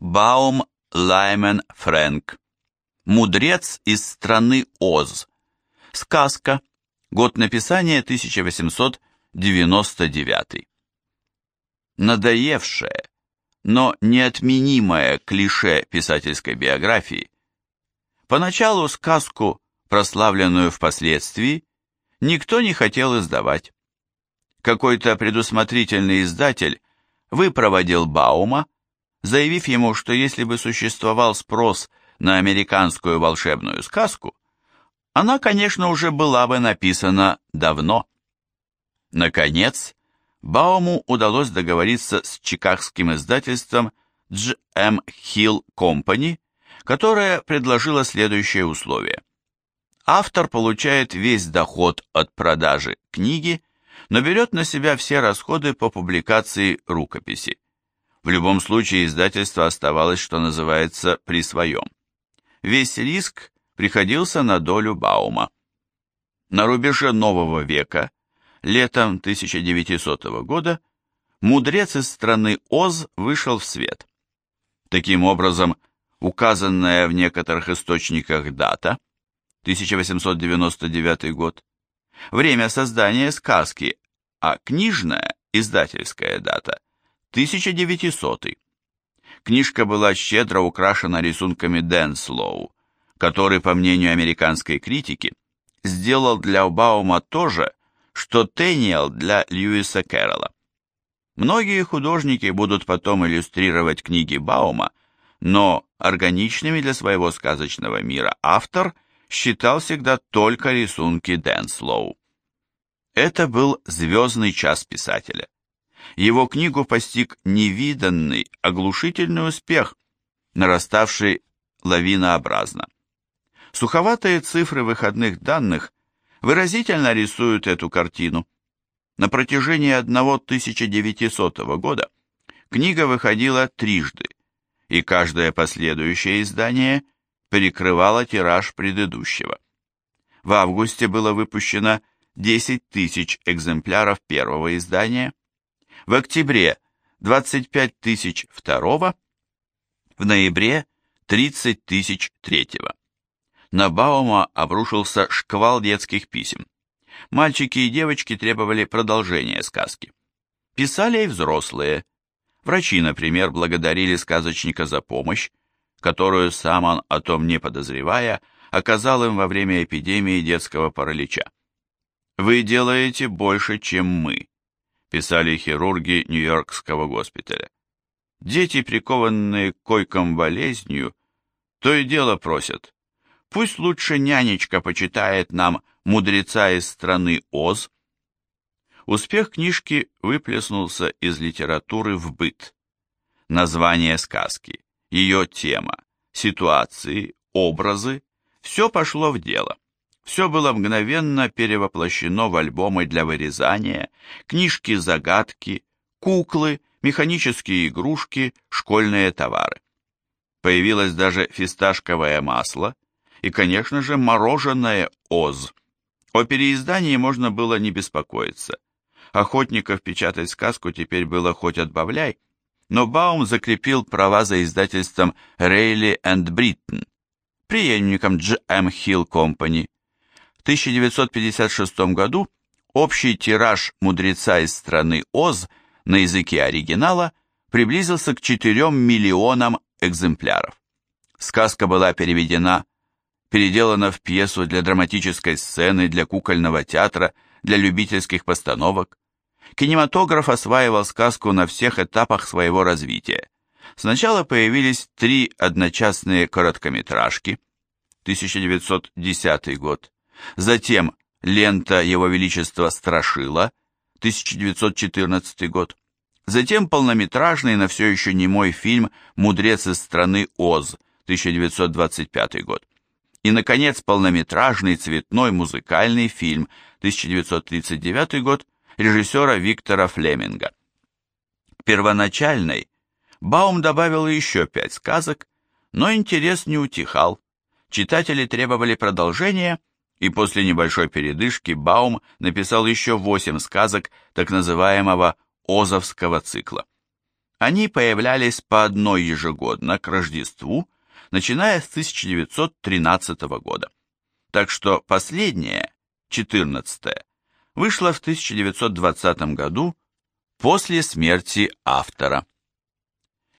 Баум Лаймен Фрэнк. Мудрец из страны Оз. Сказка. Год написания 1899. Надоевшее, но неотменимое клише писательской биографии. Поначалу сказку, прославленную впоследствии, никто не хотел издавать. Какой-то предусмотрительный издатель выпроводил Баума, заявив ему, что если бы существовал спрос на американскую волшебную сказку, она, конечно, уже была бы написана давно. Наконец, Бауму удалось договориться с чикагским издательством G.M. Hill Company, которое предложило следующее условие. Автор получает весь доход от продажи книги, но берет на себя все расходы по публикации рукописи. В любом случае издательство оставалось, что называется, при своем. Весь риск приходился на долю Баума. На рубеже нового века, летом 1900 года, мудрец из страны Оз вышел в свет. Таким образом, указанная в некоторых источниках дата, 1899 год, время создания сказки, а книжная, издательская дата 1900. Книжка была щедро украшена рисунками Дэнслоу, который, по мнению американской критики, сделал для Баума то же, что Тэниел для Льюиса Кэрролла. Многие художники будут потом иллюстрировать книги Баума, но органичными для своего сказочного мира автор считал всегда только рисунки Дэнслоу. Это был звездный час писателя его книгу постиг невиданный, оглушительный успех, нараставший лавинообразно. Суховатые цифры выходных данных выразительно рисуют эту картину. На протяжении одного 1900 года книга выходила трижды, и каждое последующее издание перекрывало тираж предыдущего. В августе было выпущено 10 тысяч экземпляров первого издания, в октябре 25 тысяч второго, в ноябре 30 тысяч третьего. На Баума обрушился шквал детских писем. Мальчики и девочки требовали продолжения сказки. Писали и взрослые. Врачи, например, благодарили сказочника за помощь, которую сам он, о том не подозревая, оказал им во время эпидемии детского паралича. «Вы делаете больше, чем мы», писали хирурги Нью-Йоркского госпиталя. Дети, прикованные к койкам болезнью, то и дело просят. Пусть лучше нянечка почитает нам мудреца из страны Оз. Успех книжки выплеснулся из литературы в быт. Название сказки, ее тема, ситуации, образы – все пошло в дело. Все было мгновенно перевоплощено в альбомы для вырезания, книжки-загадки, куклы, механические игрушки, школьные товары. Появилось даже фисташковое масло и, конечно же, мороженое Оз. О переиздании можно было не беспокоиться. Охотников печатать сказку теперь было хоть отбавляй, но Баум закрепил права за издательством Рейли энд Бриттон, преемником G.M. Hill Company, 1956 году общий тираж мудреца из страны Оз на языке оригинала приблизился к 4 миллионам экземпляров. Сказка была переведена, переделана в пьесу для драматической сцены, для кукольного театра, для любительских постановок. Кинематограф осваивал сказку на всех этапах своего развития. Сначала появились три одночасные короткометражки, 1910 год, Затем лента Его Величества Страшила, 1914 год. Затем полнометражный, но все еще не мой фильм «Мудрец из страны Оз», 1925 год. И, наконец, полнометражный цветной музыкальный фильм 1939 год режиссера Виктора Флеминга. Первоначальной Баум добавил еще пять сказок, но интерес не утихал. Читатели требовали продолжения, и после небольшой передышки Баум написал еще восемь сказок так называемого Озовского цикла. Они появлялись по одной ежегодно к Рождеству, начиная с 1913 года. Так что последняя, 14 вышла в 1920 году после смерти автора.